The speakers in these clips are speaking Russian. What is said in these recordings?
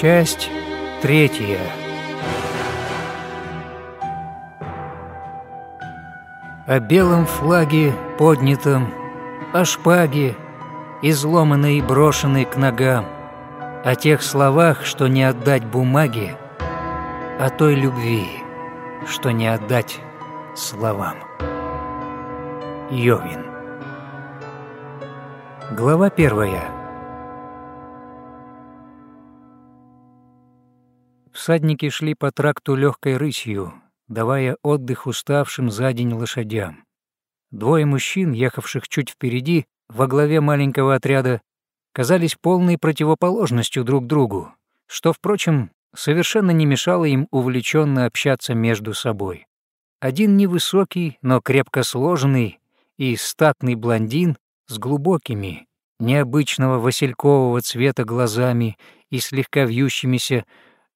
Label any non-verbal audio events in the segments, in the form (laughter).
Часть третья. О белом флаге поднятом, о шпаге, изломанной и брошенной к ногам, о тех словах, что не отдать бумаге, о той любви, что не отдать словам. Йовин. Глава первая. Всадники шли по тракту легкой рысью, давая отдых уставшим за день лошадям. Двое мужчин, ехавших чуть впереди, во главе маленького отряда, казались полной противоположностью друг другу, что, впрочем, совершенно не мешало им увлеченно общаться между собой. Один невысокий, но крепко сложенный и статный блондин с глубокими, необычного василькового цвета глазами и слегка вьющимися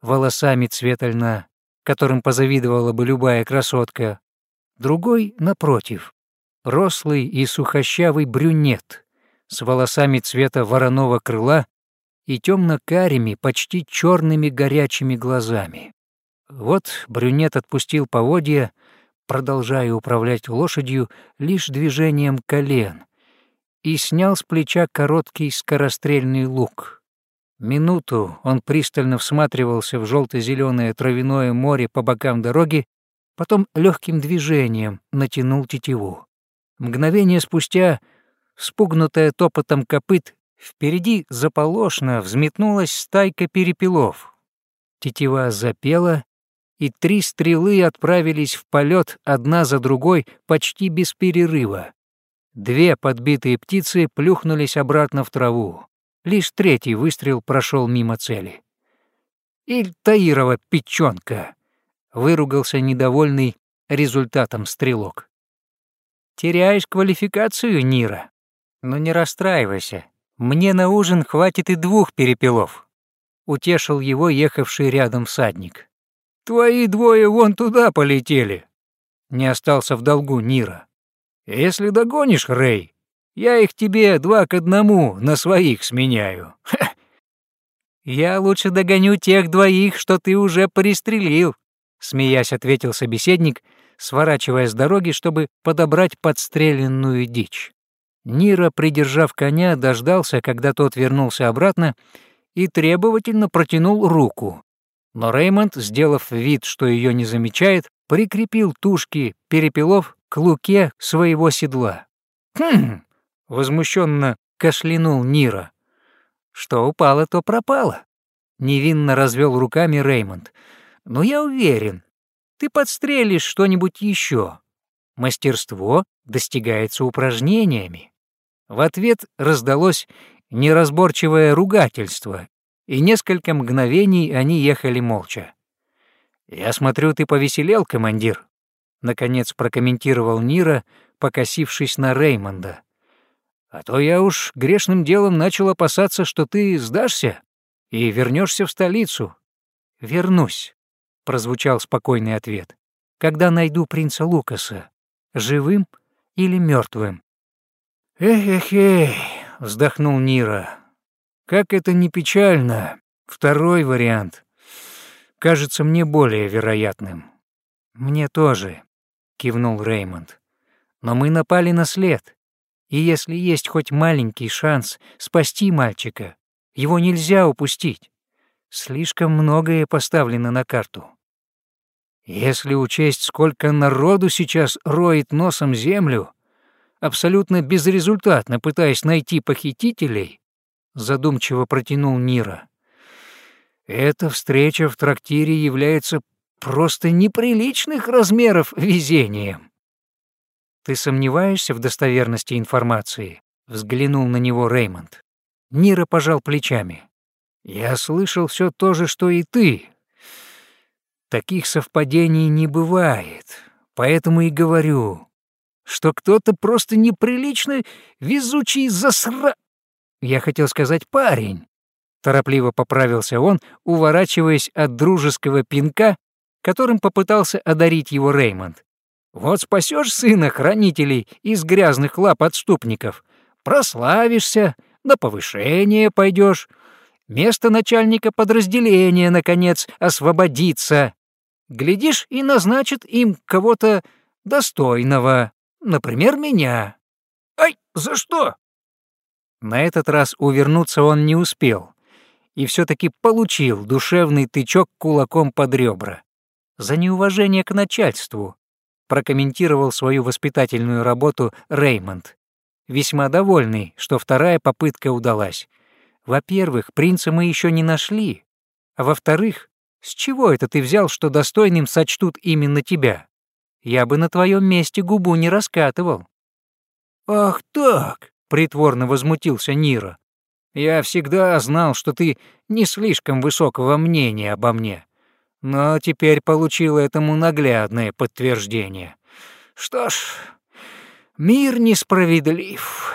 волосами цвета льна, которым позавидовала бы любая красотка. Другой, напротив, рослый и сухощавый брюнет с волосами цвета вороного крыла и темно-карими, почти черными горячими глазами. Вот брюнет отпустил поводья, продолжая управлять лошадью лишь движением колен, и снял с плеча короткий скорострельный лук — Минуту он пристально всматривался в желто-зеленое травяное море по бокам дороги, потом легким движением натянул тетиву. Мгновение спустя, спугнутая топотом копыт, впереди заполошно взметнулась стайка перепелов. Тетива запела, и три стрелы отправились в полет одна за другой почти без перерыва. Две подбитые птицы плюхнулись обратно в траву. Лишь третий выстрел прошел мимо цели. «Иль Таирова печёнка!» — выругался недовольный результатом стрелок. «Теряешь квалификацию, Нира? Но не расстраивайся. Мне на ужин хватит и двух перепелов», — утешил его ехавший рядом всадник. «Твои двое вон туда полетели», — не остался в долгу Нира. «Если догонишь, Рэй, я их тебе два к одному на своих сменяю. Я лучше догоню тех двоих, что ты уже пристрелил, смеясь ответил собеседник, сворачивая с дороги, чтобы подобрать подстреленную дичь. Нира, придержав коня, дождался, когда тот вернулся обратно, и требовательно протянул руку. Но Реймонд, сделав вид, что ее не замечает, прикрепил тушки перепелов к луке своего седла. «Хм, возмущенно кашлянул Нира. Что упало, то пропало. Невинно развел руками Реймонд. Но я уверен, ты подстрелишь что-нибудь еще. Мастерство достигается упражнениями. В ответ раздалось неразборчивое ругательство, и несколько мгновений они ехали молча. «Я смотрю, ты повеселел, командир», — наконец прокомментировал Нира, покосившись на Реймонда. А то я уж грешным делом начал опасаться, что ты сдашься и вернешься в столицу. Вернусь, прозвучал спокойный ответ. Когда найду принца Лукаса, живым или мертвым. Эх-эх-эх, вздохнул Нира. Как это не печально. Второй вариант кажется мне более вероятным. Мне тоже, кивнул Реймонд. Но мы напали на след. И если есть хоть маленький шанс спасти мальчика, его нельзя упустить. Слишком многое поставлено на карту. Если учесть, сколько народу сейчас роет носом землю, абсолютно безрезультатно пытаясь найти похитителей, задумчиво протянул Нира. Эта встреча в трактире является просто неприличных размеров везением. «Ты сомневаешься в достоверности информации?» — взглянул на него Реймонд. Нира пожал плечами. «Я слышал все то же, что и ты. Таких совпадений не бывает, поэтому и говорю, что кто-то просто неприлично везучий засра...» Я хотел сказать «парень». Торопливо поправился он, уворачиваясь от дружеского пинка, которым попытался одарить его Реймонд. Вот спасешь сына хранителей из грязных лап отступников, прославишься, на повышение пойдешь. Место начальника подразделения, наконец, освободится. Глядишь, и назначит им кого-то достойного, например, меня. Ай, за что? На этот раз увернуться он не успел и все таки получил душевный тычок кулаком под ребра. За неуважение к начальству, прокомментировал свою воспитательную работу Реймонд, весьма довольный, что вторая попытка удалась. Во-первых, принца мы еще не нашли, а во-вторых, с чего это ты взял, что достойным сочтут именно тебя? Я бы на твоем месте губу не раскатывал». «Ах так!» — притворно возмутился Нира. «Я всегда знал, что ты не слишком высокого мнения обо мне, но теперь получил этому наглядное подтверждение. Что ж, мир несправедлив».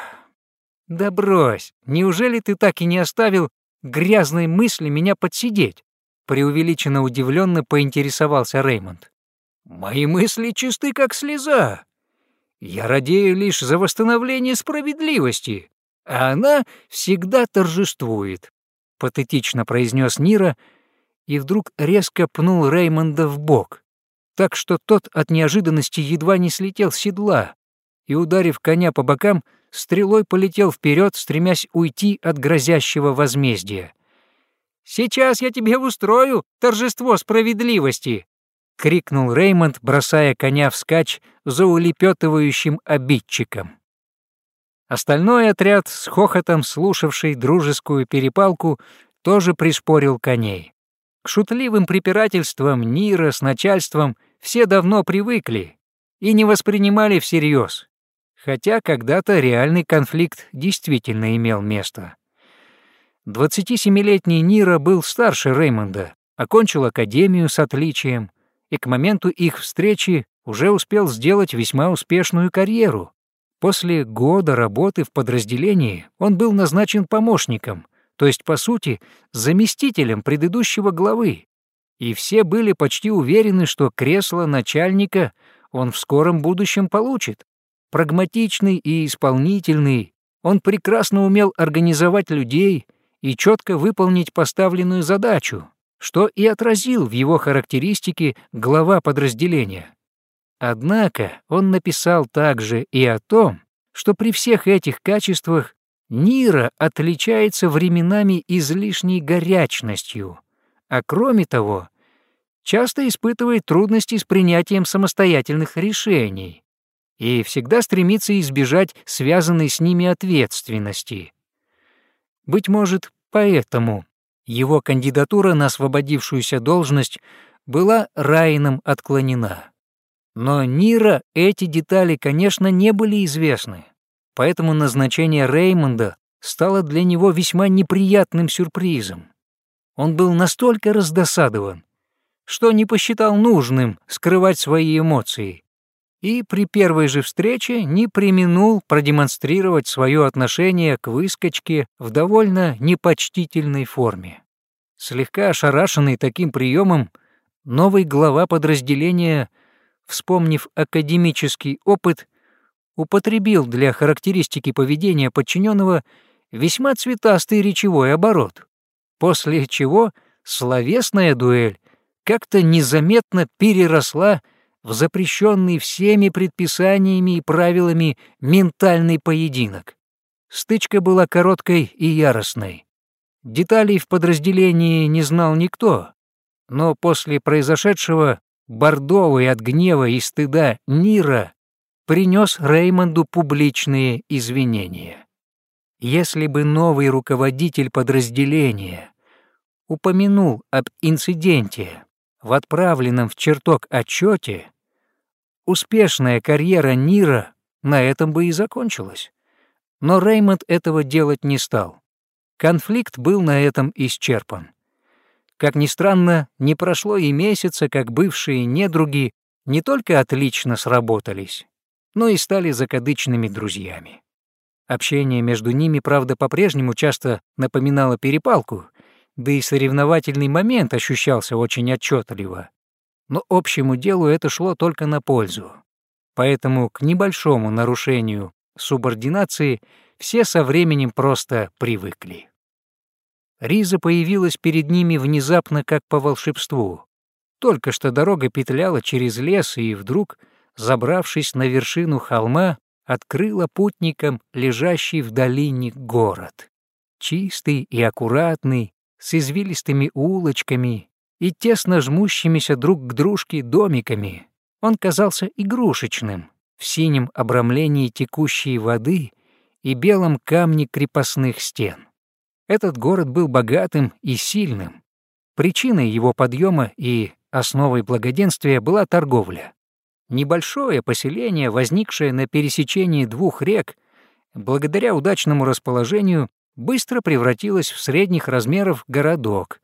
«Да брось, неужели ты так и не оставил грязной мысли меня подсидеть?» преувеличенно удивленно поинтересовался Реймонд. «Мои мысли чисты, как слеза. Я радею лишь за восстановление справедливости, а она всегда торжествует», — патетично произнес Нира и вдруг резко пнул Реймонда в бок, так что тот от неожиданности едва не слетел с седла и, ударив коня по бокам, стрелой полетел вперед, стремясь уйти от грозящего возмездия. Сейчас я тебе устрою торжество справедливости!» — крикнул Реймонд, бросая коня вскачь за улепетывающим обидчиком. Остальной отряд, с хохотом слушавший дружескую перепалку, тоже пришпорил коней. К шутливым препирательствам Нира с начальством все давно привыкли и не воспринимали всерьез, хотя когда-то реальный конфликт действительно имел место. 27-летний Нира был старше Реймонда, окончил академию с отличием и к моменту их встречи уже успел сделать весьма успешную карьеру. После года работы в подразделении он был назначен помощником, то есть, по сути, заместителем предыдущего главы, и все были почти уверены, что кресло начальника он в скором будущем получит. Прагматичный и исполнительный, он прекрасно умел организовать людей — и четко выполнить поставленную задачу, что и отразил в его характеристике глава подразделения. Однако он написал также и о том, что при всех этих качествах Нира отличается временами излишней горячностью, а кроме того, часто испытывает трудности с принятием самостоятельных решений и всегда стремится избежать связанной с ними ответственности, быть может, поэтому его кандидатура на освободившуюся должность была Райном отклонена. Но Нира эти детали, конечно, не были известны, поэтому назначение Реймонда стало для него весьма неприятным сюрпризом. Он был настолько раздосадован, что не посчитал нужным скрывать свои эмоции и при первой же встрече не применул продемонстрировать свое отношение к выскочке в довольно непочтительной форме. Слегка ошарашенный таким приемом, новый глава подразделения, вспомнив академический опыт, употребил для характеристики поведения подчиненного весьма цветастый речевой оборот, после чего словесная дуэль как-то незаметно переросла в запрещенный всеми предписаниями и правилами ментальный поединок. Стычка была короткой и яростной. Деталей в подразделении не знал никто, но после произошедшего бордовый от гнева и стыда Нира принес Реймонду публичные извинения. Если бы новый руководитель подразделения упомянул об инциденте в отправленном в чертог отчете, Успешная карьера Нира на этом бы и закончилась. Но Реймонд этого делать не стал. Конфликт был на этом исчерпан. Как ни странно, не прошло и месяца, как бывшие недруги не только отлично сработались, но и стали закадычными друзьями. Общение между ними, правда, по-прежнему часто напоминало перепалку, да и соревновательный момент ощущался очень отчетливо но общему делу это шло только на пользу. Поэтому к небольшому нарушению субординации все со временем просто привыкли. Риза появилась перед ними внезапно, как по волшебству. Только что дорога петляла через лес, и вдруг, забравшись на вершину холма, открыла путникам лежащий в долине город. Чистый и аккуратный, с извилистыми улочками и тесно жмущимися друг к дружке домиками. Он казался игрушечным, в синем обрамлении текущей воды и белом камне крепостных стен. Этот город был богатым и сильным. Причиной его подъема и основой благоденствия была торговля. Небольшое поселение, возникшее на пересечении двух рек, благодаря удачному расположению, быстро превратилось в средних размеров городок,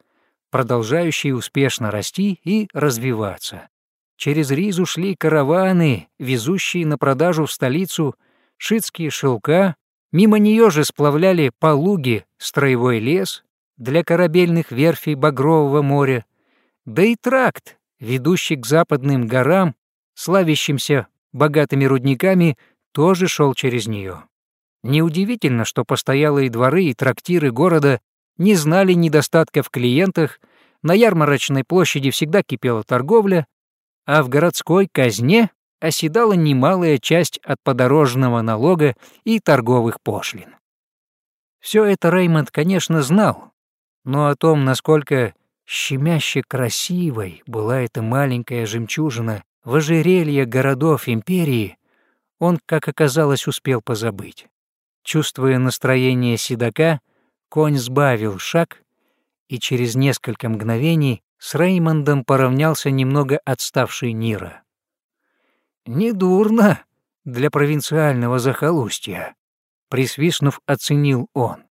продолжающий успешно расти и развиваться. Через Ризу шли караваны, везущие на продажу в столицу шитские шелка, мимо нее же сплавляли полуги, строевой лес для корабельных верфей Багрового моря, да и тракт, ведущий к западным горам, славящимся богатыми рудниками, тоже шел через нее. Неудивительно, что постоялые дворы и трактиры города не знали недостатка в клиентах, на ярмарочной площади всегда кипела торговля, а в городской казне оседала немалая часть от подорожного налога и торговых пошлин. Все это Реймонд, конечно, знал, но о том, насколько щемяще красивой была эта маленькая жемчужина в ожерелье городов империи, он, как оказалось, успел позабыть. Чувствуя настроение седока, конь сбавил шаг, и через несколько мгновений с Реймондом поравнялся немного отставший Нира. «Недурно для провинциального захолустья», — присвистнув, оценил он.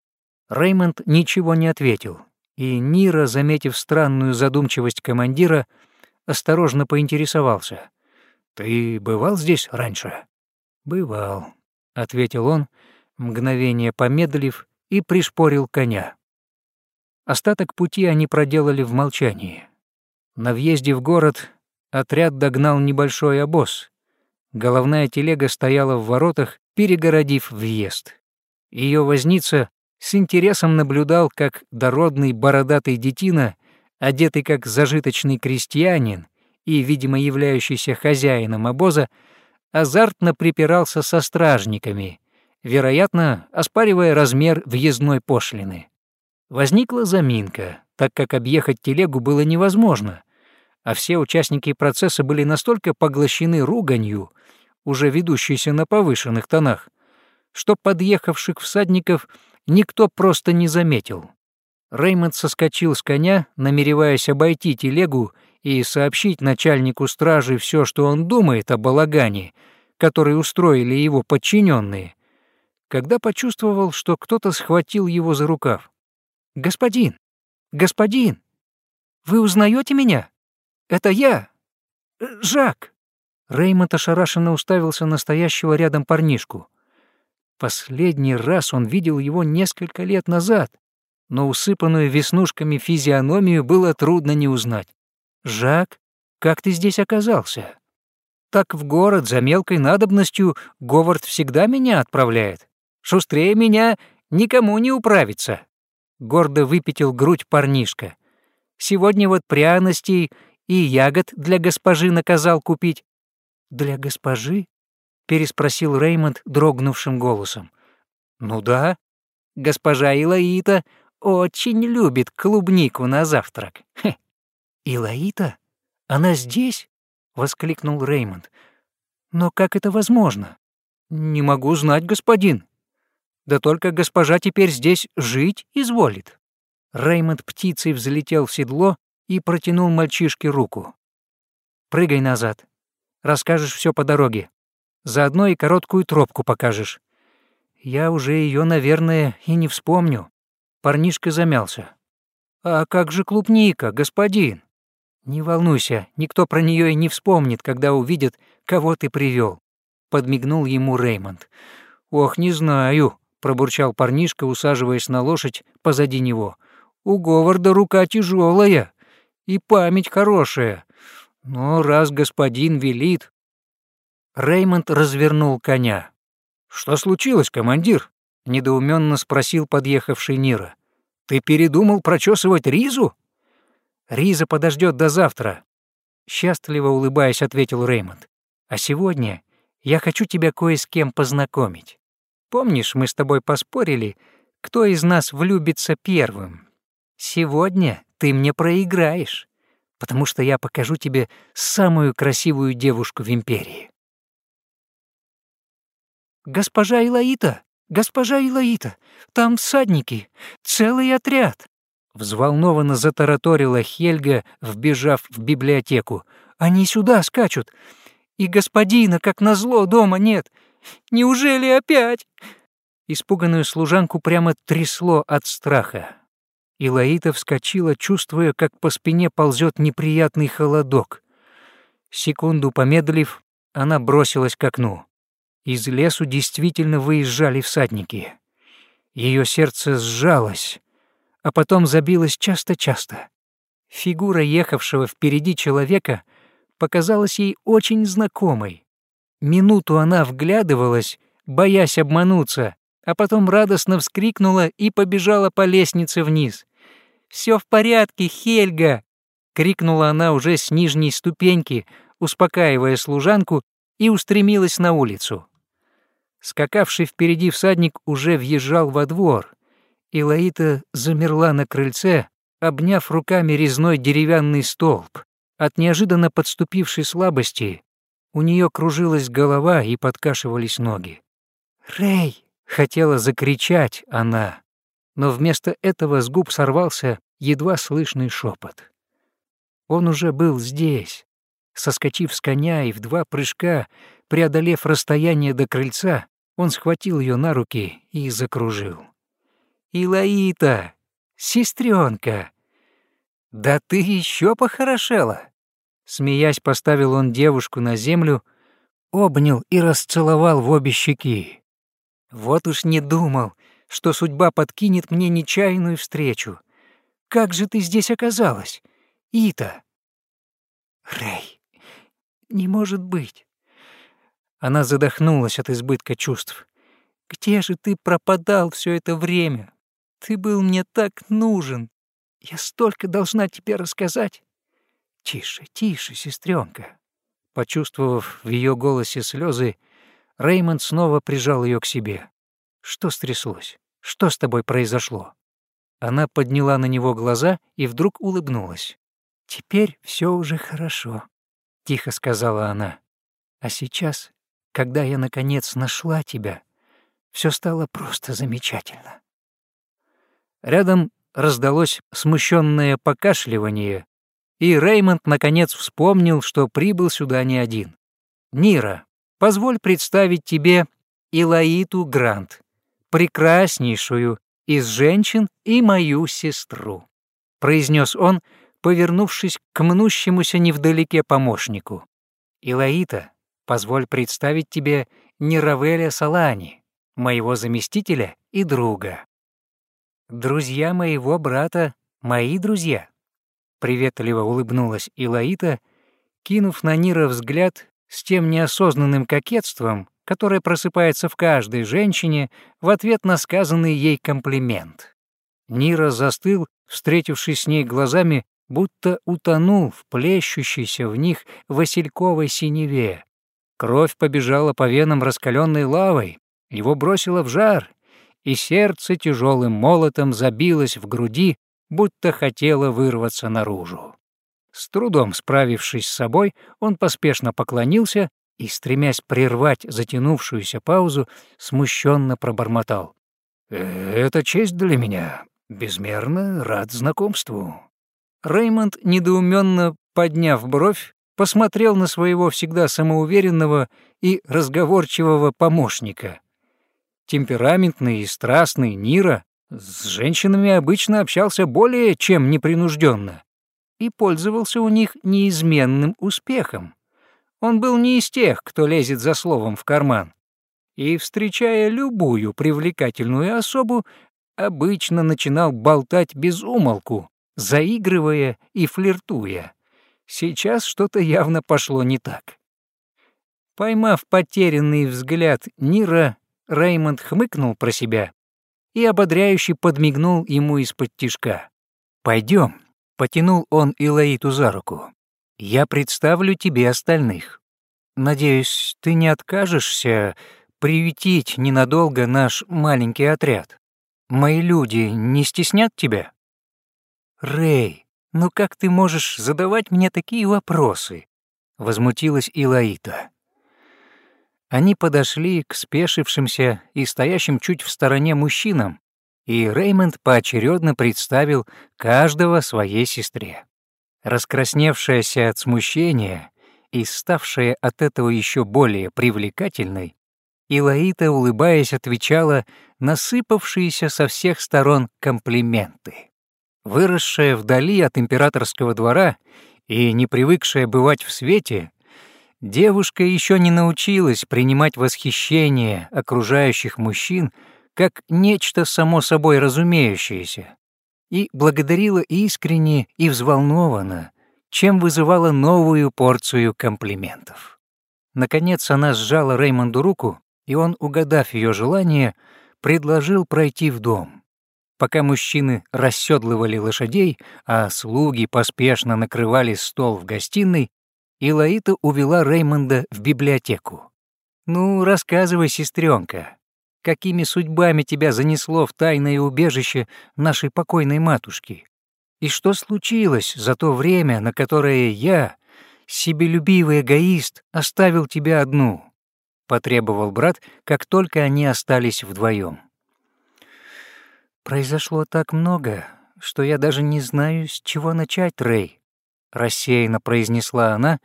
Реймонд ничего не ответил, и Нира, заметив странную задумчивость командира, осторожно поинтересовался. «Ты бывал здесь раньше?» «Бывал», — ответил он, мгновение помедлив, и пришпорил коня. Остаток пути они проделали в молчании. На въезде в город отряд догнал небольшой обоз. Головная телега стояла в воротах, перегородив въезд. Ее возница с интересом наблюдал, как дородный бородатый детина, одетый как зажиточный крестьянин и, видимо, являющийся хозяином обоза, азартно припирался со стражниками, вероятно, оспаривая размер въездной пошлины. Возникла заминка, так как объехать телегу было невозможно, а все участники процесса были настолько поглощены руганью, уже ведущейся на повышенных тонах, что подъехавших всадников никто просто не заметил. Реймонд соскочил с коня, намереваясь обойти телегу и сообщить начальнику стражи все, что он думает о балагане, который устроили его подчиненные, когда почувствовал, что кто-то схватил его за рукав. «Господин! Господин! Вы узнаете меня? Это я! Э, Жак!» Реймонд ошарашенно уставился на стоящего рядом парнишку. Последний раз он видел его несколько лет назад, но усыпанную веснушками физиономию было трудно не узнать. «Жак, как ты здесь оказался?» «Так в город за мелкой надобностью Говард всегда меня отправляет. Шустрее меня никому не управиться» гордо выпятил грудь парнишка. Сегодня вот пряностей и ягод для госпожи наказал купить. Для госпожи? переспросил Реймонд дрогнувшим голосом. Ну да, госпожа Илаита очень любит клубнику на завтрак. Хе. Илаита? Она здесь? воскликнул Реймонд. Но как это возможно? Не могу знать, господин. Да только госпожа теперь здесь жить изволит». Реймонд птицей взлетел в седло и протянул мальчишке руку. «Прыгай назад. Расскажешь все по дороге. Заодно и короткую тропку покажешь. Я уже ее, наверное, и не вспомню». Парнишка замялся. «А как же клубника, господин?» «Не волнуйся, никто про нее и не вспомнит, когда увидит, кого ты привел. подмигнул ему Реймонд. «Ох, не знаю», пробурчал парнишка, усаживаясь на лошадь позади него. «У Говарда рука тяжелая и память хорошая. Но раз господин велит...» Реймонд развернул коня. «Что случилось, командир?» — недоуменно спросил подъехавший Нира. Ты передумал прочесывать Ризу? Риза подождет до завтра. Счастливо улыбаясь, ответил Реймонд. А сегодня я хочу тебя кое с кем познакомить. Помнишь, мы с тобой поспорили, кто из нас влюбится первым? Сегодня ты мне проиграешь, потому что я покажу тебе самую красивую девушку в Империи. «Госпожа Илаита! Госпожа Илаита! Там всадники! Целый отряд!» Взволнованно затараторила Хельга, вбежав в библиотеку. «Они сюда скачут! И господина, как назло, дома нет! Неужели опять?» Испуганную служанку прямо трясло от страха. Илаита вскочила, чувствуя, как по спине ползет неприятный холодок. Секунду помедлив, она бросилась к окну. Из лесу действительно выезжали всадники. Ее сердце сжалось, а потом забилось часто-часто. Фигура ехавшего впереди человека показалась ей очень знакомой. Минуту она вглядывалась, боясь обмануться, а потом радостно вскрикнула и побежала по лестнице вниз. «Все в порядке, Хельга!» — крикнула она уже с нижней ступеньки, успокаивая служанку, и устремилась на улицу. Скакавший впереди всадник уже въезжал во двор, и Лаита замерла на крыльце, обняв руками резной деревянный столб. От неожиданно подступившей слабости у нее кружилась голова и подкашивались ноги. «Рэй!» — хотела закричать она, но вместо этого с губ сорвался едва слышный шепот. Он уже был здесь. Соскочив с коня и в два прыжка, преодолев расстояние до крыльца, он схватил ее на руки и закружил. «Илаита! Сестренка! Да ты еще похорошела!» Смеясь, поставил он девушку на землю, обнял и расцеловал в обе щеки. «Вот уж не думал, что судьба подкинет мне нечаянную встречу. Как же ты здесь оказалась, Ита?» «Рэй, не может быть!» Она задохнулась от избытка чувств. «Где же ты пропадал все это время? Ты был мне так нужен. Я столько должна тебе рассказать». «Тише, тише, сестренка. Почувствовав в ее голосе слезы, Реймонд снова прижал ее к себе. «Что стряслось? Что с тобой произошло?» Она подняла на него глаза и вдруг улыбнулась. «Теперь все уже хорошо», — тихо сказала она. «А сейчас когда я, наконец, нашла тебя, все стало просто замечательно. Рядом раздалось смущенное покашливание, и Реймонд, наконец, вспомнил, что прибыл сюда не один. «Нира, позволь представить тебе Илаиту Грант, прекраснейшую из женщин и мою сестру», произнес он, повернувшись к мнущемуся невдалеке помощнику. «Илаита позволь представить тебе Неравеля Салани, моего заместителя и друга. Друзья моего брата — мои друзья. Приветливо улыбнулась Илаита, кинув на Нира взгляд с тем неосознанным кокетством, которое просыпается в каждой женщине в ответ на сказанный ей комплимент. Нира застыл, встретившись с ней глазами, будто утонул в плещущейся в них васильковой синеве, Кровь побежала по венам раскаленной лавой, его бросило в жар, и сердце тяжелым молотом забилось в груди, будто хотело вырваться наружу. С трудом справившись с собой, он поспешно поклонился и, стремясь прервать затянувшуюся паузу, смущенно пробормотал. «Это честь для меня. Безмерно рад знакомству». Реймонд, недоуменно подняв бровь, посмотрел на своего всегда самоуверенного и разговорчивого помощника. Темпераментный и страстный Нира с женщинами обычно общался более чем непринужденно и пользовался у них неизменным успехом. Он был не из тех, кто лезет за словом в карман, и, встречая любую привлекательную особу, обычно начинал болтать без умолку, заигрывая и флиртуя. Сейчас что-то явно пошло не так. Поймав потерянный взгляд Нира, Реймонд хмыкнул про себя и ободряюще подмигнул ему из-под тишка. Пойдем, потянул он Илаиту за руку. «Я представлю тебе остальных. Надеюсь, ты не откажешься приютить ненадолго наш маленький отряд. Мои люди не стеснят тебя?» «Рэй, ну как ты можешь задавать мне такие вопросы?» — возмутилась Илаита. Они подошли к спешившимся и стоящим чуть в стороне мужчинам, и Реймонд поочередно представил каждого своей сестре. Раскрасневшаяся от смущения и ставшая от этого еще более привлекательной, Илаита, улыбаясь, отвечала насыпавшиеся со всех сторон комплименты. Выросшая вдали от императорского двора и не привыкшая бывать в свете, девушка еще не научилась принимать восхищение окружающих мужчин как нечто само собой разумеющееся, и благодарила искренне и взволнованно, чем вызывала новую порцию комплиментов. Наконец она сжала Реймонду руку и он, угадав ее желание, предложил пройти в дом. Пока мужчины расседлывали лошадей, а слуги поспешно накрывали стол в гостиной, Илаита увела Реймонда в библиотеку. «Ну, рассказывай, сестренка, какими судьбами тебя занесло в тайное убежище нашей покойной матушки? И что случилось за то время, на которое я, себелюбивый эгоист, оставил тебя одну?» потребовал брат, как только они остались вдвоем. Произошло так много, что я даже не знаю, с чего начать, Рэй, рассеянно произнесла она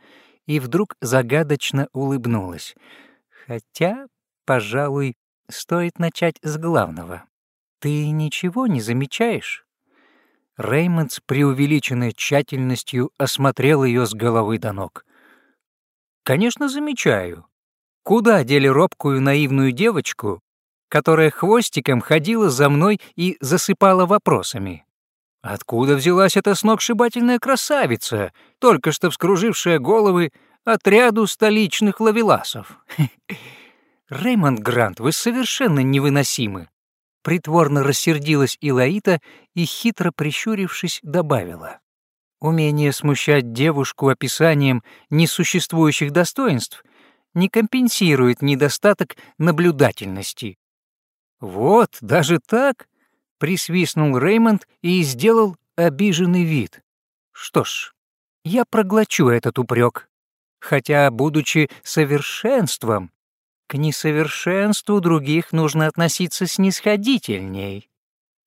и вдруг загадочно улыбнулась. Хотя, пожалуй, стоит начать с главного. Ты ничего не замечаешь? Реймонд с преувеличенной тщательностью осмотрел ее с головы до ног. «Конечно, замечаю. Куда дели робкую наивную девочку, которая хвостиком ходила за мной и засыпала вопросами? Откуда взялась эта сногсшибательная красавица, только что вскружившая головы отряду столичных лавеласов? (laughs) Реймонд Грант, вы совершенно невыносимы. Притворно рассердилась Илаита и, хитро прищурившись, добавила. Умение смущать девушку описанием несуществующих достоинств не компенсирует недостаток наблюдательности. «Вот, даже так?» — присвистнул Реймонд и сделал обиженный вид. «Что ж, я проглочу этот упрек, хотя, будучи совершенством, к несовершенству других нужно относиться снисходительней.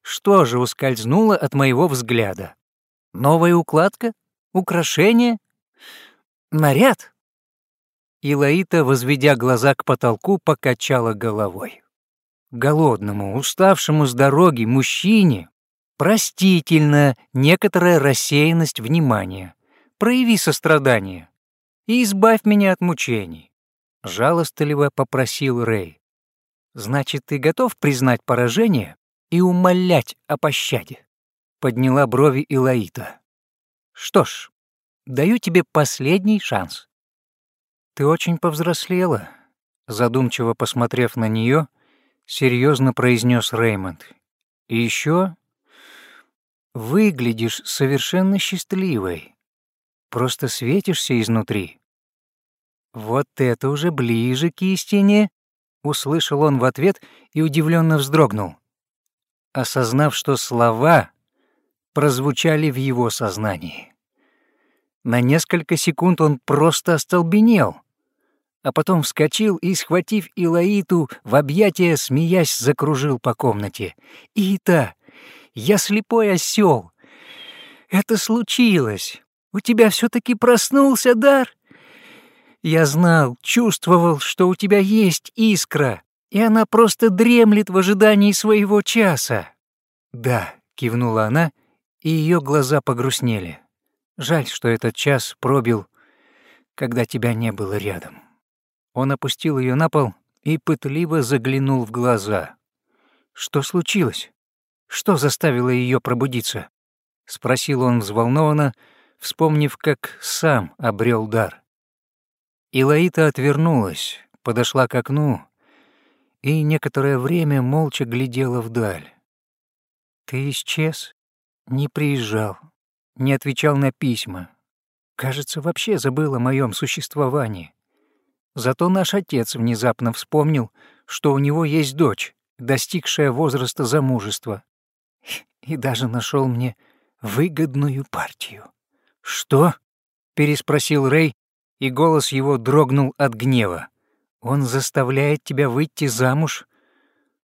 Что же ускользнуло от моего взгляда? Новая укладка? Украшение? Наряд? Илаита, возведя глаза к потолку, покачала головой. Голодному, уставшему с дороги мужчине простительна некоторая рассеянность внимания. Прояви сострадание и избавь меня от мучений. Жалостливо попросил Рэй. Значит, ты готов признать поражение и умолять о пощаде? Подняла брови Илаита. Что ж, даю тебе последний шанс. «Ты очень повзрослела», — задумчиво посмотрев на нее, серьезно произнес Реймонд. «И еще выглядишь совершенно счастливой, просто светишься изнутри». «Вот это уже ближе к истине», — услышал он в ответ и удивленно вздрогнул, осознав, что слова прозвучали в его сознании. На несколько секунд он просто остолбенел — а потом вскочил и, схватив Илаиту, в объятия, смеясь, закружил по комнате. «Ита, я слепой осел. Это случилось. У тебя все таки проснулся дар?» Я знал, чувствовал, что у тебя есть искра, и она просто дремлет в ожидании своего часа. «Да», — кивнула она, и ее глаза погрустнели. «Жаль, что этот час пробил, когда тебя не было рядом». Он опустил ее на пол и пытливо заглянул в глаза. «Что случилось? Что заставило ее пробудиться?» — спросил он взволнованно, вспомнив, как сам обрел дар. Илаита отвернулась, подошла к окну и некоторое время молча глядела вдаль. «Ты исчез, не приезжал, не отвечал на письма. Кажется, вообще забыл о моем существовании. Зато наш отец внезапно вспомнил, что у него есть дочь, достигшая возраста замужества, и даже нашел мне выгодную партию. «Что?» — переспросил Рэй, и голос его дрогнул от гнева. «Он заставляет тебя выйти замуж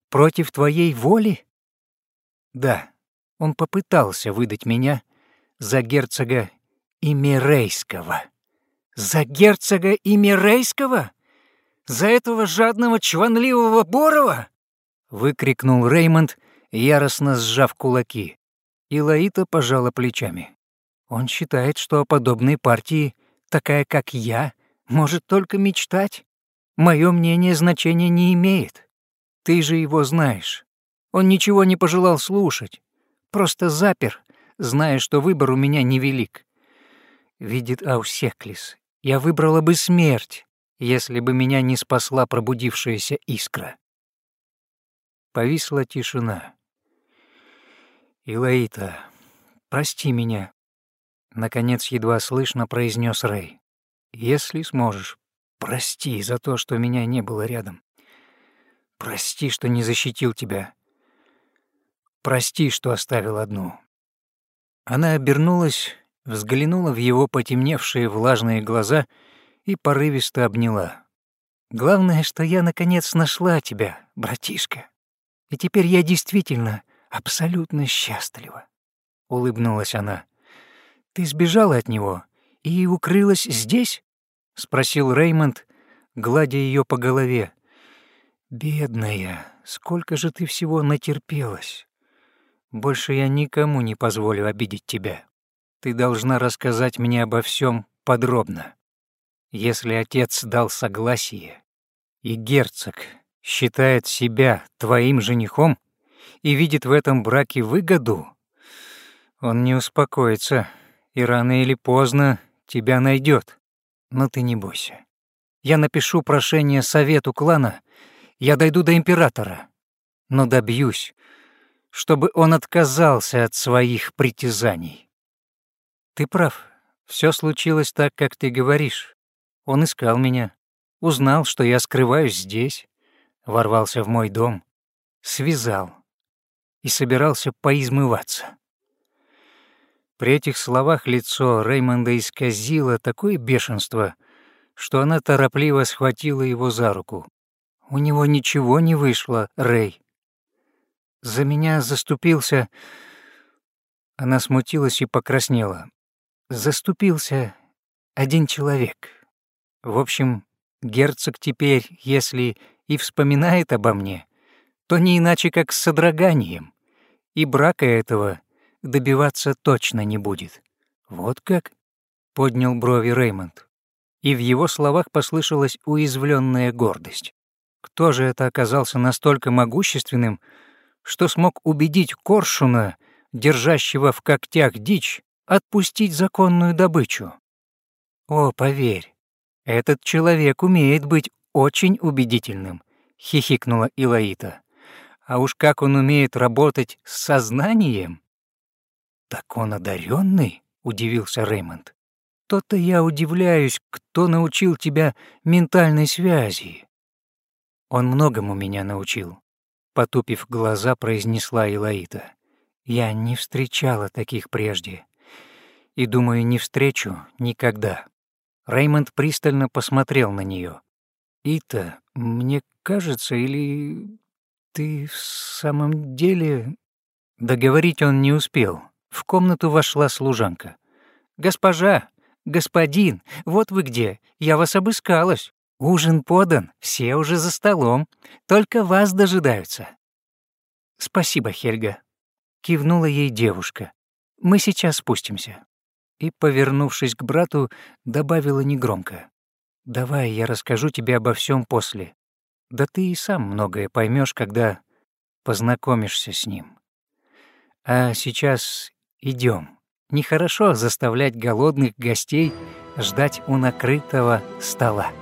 против твоей воли?» «Да, он попытался выдать меня за герцога Имирейского». «За герцога Имирейского? За этого жадного, чванливого Борова?» — выкрикнул Реймонд, яростно сжав кулаки. И Лаита пожала плечами. «Он считает, что о подобной партии, такая как я, может только мечтать. Мое мнение значения не имеет. Ты же его знаешь. Он ничего не пожелал слушать. Просто запер, зная, что выбор у меня невелик. Видит Аусеклис, я выбрала бы смерть, если бы меня не спасла пробудившаяся искра. Повисла тишина. «Илаита, прости меня», — наконец едва слышно произнес Рэй. «Если сможешь, прости за то, что меня не было рядом. Прости, что не защитил тебя. Прости, что оставил одну». Она обернулась взглянула в его потемневшие влажные глаза и порывисто обняла. «Главное, что я наконец нашла тебя, братишка. И теперь я действительно абсолютно счастлива», — улыбнулась она. «Ты сбежала от него и укрылась здесь?» — спросил Реймонд, гладя ее по голове. «Бедная, сколько же ты всего натерпелась. Больше я никому не позволю обидеть тебя». Ты должна рассказать мне обо всем подробно. Если отец дал согласие, и герцог считает себя твоим женихом и видит в этом браке выгоду, он не успокоится и рано или поздно тебя найдет. Но ты не бойся. Я напишу прошение совету клана, я дойду до императора, но добьюсь, чтобы он отказался от своих притязаний. Ты прав. Все случилось так, как ты говоришь. Он искал меня, узнал, что я скрываюсь здесь, ворвался в мой дом, связал и собирался поизмываться. При этих словах лицо Реймонда исказило такое бешенство, что она торопливо схватила его за руку. «У него ничего не вышло, Рей. За меня заступился...» Она смутилась и покраснела заступился один человек. В общем, герцог теперь, если и вспоминает обо мне, то не иначе, как с содроганием, и брака этого добиваться точно не будет. Вот как? Поднял брови Реймонд, и в его словах послышалась уязвленная гордость. Кто же это оказался настолько могущественным, что смог убедить Коршуна, держащего в когтях дичь, отпустить законную добычу. О, поверь, этот человек умеет быть очень убедительным, хихикнула Илаита. А уж как он умеет работать с сознанием? Так он одаренный, удивился Реймонд. То-то я удивляюсь, кто научил тебя ментальной связи. Он многому меня научил, потупив глаза, произнесла Илаита. Я не встречала таких прежде и, думаю, не встречу никогда». Реймонд пристально посмотрел на нее. «Ита, мне кажется, или ты в самом деле...» Договорить он не успел. В комнату вошла служанка. «Госпожа, господин, вот вы где, я вас обыскалась. Ужин подан, все уже за столом, только вас дожидаются». «Спасибо, Хельга», — кивнула ей девушка. «Мы сейчас спустимся» и, повернувшись к брату, добавила негромко. «Давай я расскажу тебе обо всем после. Да ты и сам многое поймешь, когда познакомишься с ним. А сейчас идем. Нехорошо заставлять голодных гостей ждать у накрытого стола».